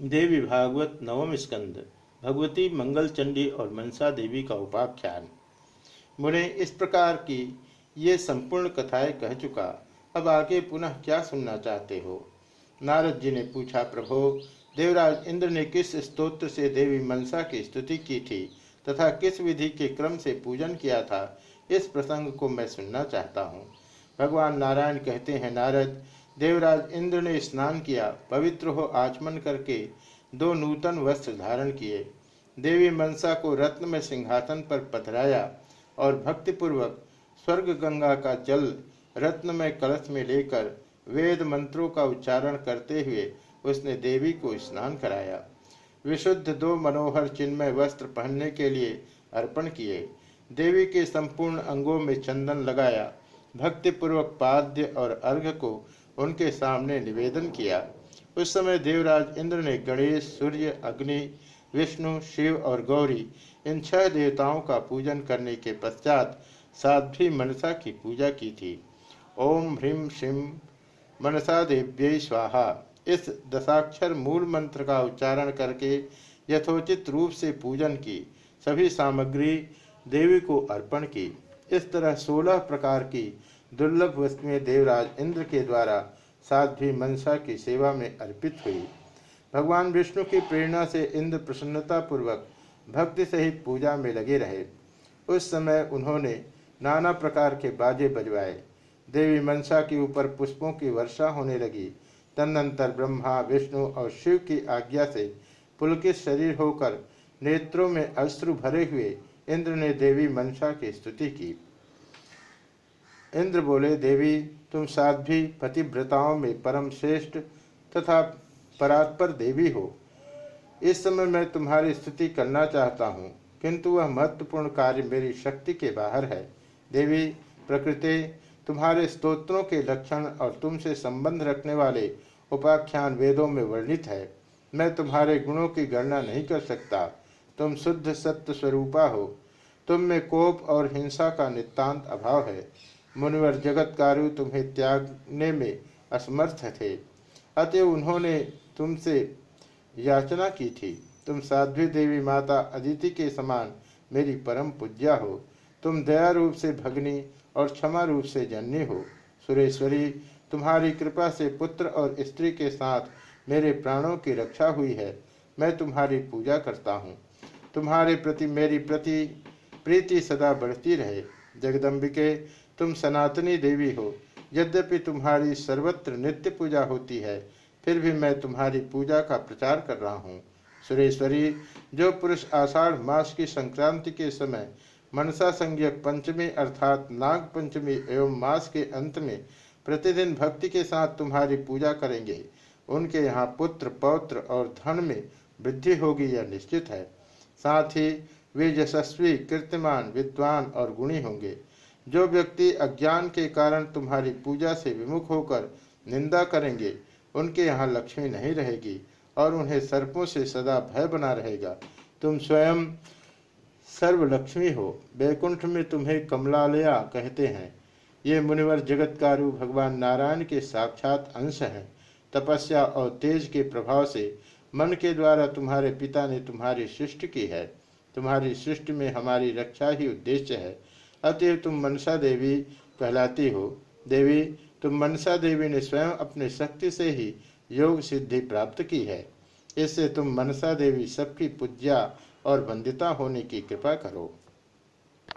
देवी भागवत नवम स्कंद, भगवती मंगल चंडी और मनसा देवी का उपाख्यान। मुने, इस प्रकार की ये संपूर्ण कथाएँ कह चुका, अब आगे पुनः क्या सुनना चाहते हो? नारद जी ने पूछा, प्रभो, देवराज इंद्र ने किस स्तोत्र से देवी मनसा की स्तुति की थी तथा किस विधि के क्रम से पूजन किया था, इस प्रसंग को मैं सुनना चाहता हूँ। भगवान नारायण कहते हैं, नारद देवराज इंद्र ने स्नान किया, पवित्र हो आचमन करके दो नूतन वस्त्र धारण किए। देवी मनसा को रत्न में सिंहासन पर पथराया और भक्तिपूर्वक स्वर्ग गंगा का जल रत्न में कलश में लेकर वेद मंत्रों का उच्चारण करते हुए उसने देवी को स्नान कराया। विशुद्ध दो मनोहर चिन्मय वस्त्र पहनने के लिए अर्पण किए। देवी के संपूर्ण अंगों में चंदन लगाया। भक्तिपूर्वक पाद्य और अर्घ को उनके सामने निवेदन किया। उस समय देवराज इंद्र ने गणेश, सूर्य, अग्नि, विष्णु, शिव और गौरी, इन छह देवताओं का पूजन करने के पश्चात साध्वी मनसा की पूजा की थी। ओम ह्रीम शिम मनसा देव्य स्वाहा। इस दशाक्षर मूल मंत्र का उच्चारण करके यथोचित रूप से पूजन की। सभी सामग्री देवी को अर्पण की। इस तरह सोलह प्रकार की दुर्लभ वस्तुएँ देवराज इंद्र के द्वारा साध्वी मनसा की सेवा में अर्पित हुई। भगवान विष्णु की प्रेरणा से इंद्र प्रसन्नता पूर्वक भक्ति सहित पूजा में लगे रहे। उस समय उन्होंने नाना प्रकार के बाजे बजवाए। देवी मनसा के ऊपर पुष्पों की वर्षा होने लगी। तदनंतर ब्रह्मा, विष्णु और शिव की आज्ञा से पुलकित शरीर होकर नेत्रों में अश्रु भरे हुए इंद्र ने देवी मनसा की स्तुति की। इंद्र बोले, देवी, तुम साध्वी पतिव्रताओं में परम श्रेष्ठ तथा परात्पर देवी हो। इस समय मैं तुम्हारी स्तुति करना चाहता हूँ, किंतु वह महत्वपूर्ण कार्य मेरी शक्ति के बाहर है। देवी, प्रकृति, तुम्हारे स्तोत्रों के लक्षण और तुमसे संबंध रखने वाले उपाख्यान वेदों में वर्णित है। मैं तुम्हारे गुणों की गणना नहीं कर सकता। तुम शुद्ध सत्य स्वरूपा हो। तुम में कोप और हिंसा का नितांत अभाव है। मुनिवर जगत जगतकारु तुम्हें त्यागने में असमर्थ थे। अतः उन्होंने तुमसे याचना की थी। तुम साध्वी देवी माता अदिति के समान मेरी परम पूज्या हो। तुम दया रूप से भगनी और क्षमा रूप से जननी हो। सुरेश्वरी, तुम्हारी कृपा से पुत्र और स्त्री के साथ मेरे प्राणों की रक्षा हुई है। मैं तुम्हारी पूजा करता हूँ। तुम्हारे प्रति मेरी प्रति प्रीति सदा बढ़ती रहे। जगदम्बिके तुम सनातनी देवी हो। यद्यपि तुम्हारी सर्वत्र नित्य पूजा होती है, फिर भी मैं तुम्हारी पूजा का प्रचार कर रहा हूँ। सुरेश्वरी, जो पुरुष आषाढ़ मास की संक्रांति के समय मनसा संज्ञक पंचमी अर्थात नाग पंचमी एवं मास के अंत में प्रतिदिन भक्ति के साथ तुम्हारी पूजा करेंगे, उनके यहाँ पुत्र, पौत्र और धन में वृद्धि होगी यह निश्चित है। साथ ही वे यशस्वी, कीर्तिमान, विद्वान और गुणी होंगे। जो व्यक्ति अज्ञान के कारण तुम्हारी पूजा से विमुख होकर निंदा करेंगे, उनके यहाँ लक्ष्मी नहीं रहेगी और उन्हें सर्पों से सदा भय बना रहेगा। तुम स्वयं सर्वलक्ष्मी हो। बैकुंठ में तुम्हें कमलालया कहते हैं। ये मुनिवर जगतकारु भगवान नारायण के साक्षात अंश हैं। तपस्या और तेज के प्रभाव से मन के द्वारा तुम्हारे पिता ने तुम्हारी सृष्टि की है। तुम्हारी सृष्टि में हमारी रक्षा ही उद्देश्य है। अतएव तुम मनसा देवी कहलाती हो। देवी, तुम मनसा देवी ने स्वयं अपने शक्ति से ही योग सिद्धि प्राप्त की है। इससे तुम मनसा देवी सबकी पूज्या और वंदिता होने की कृपा करो।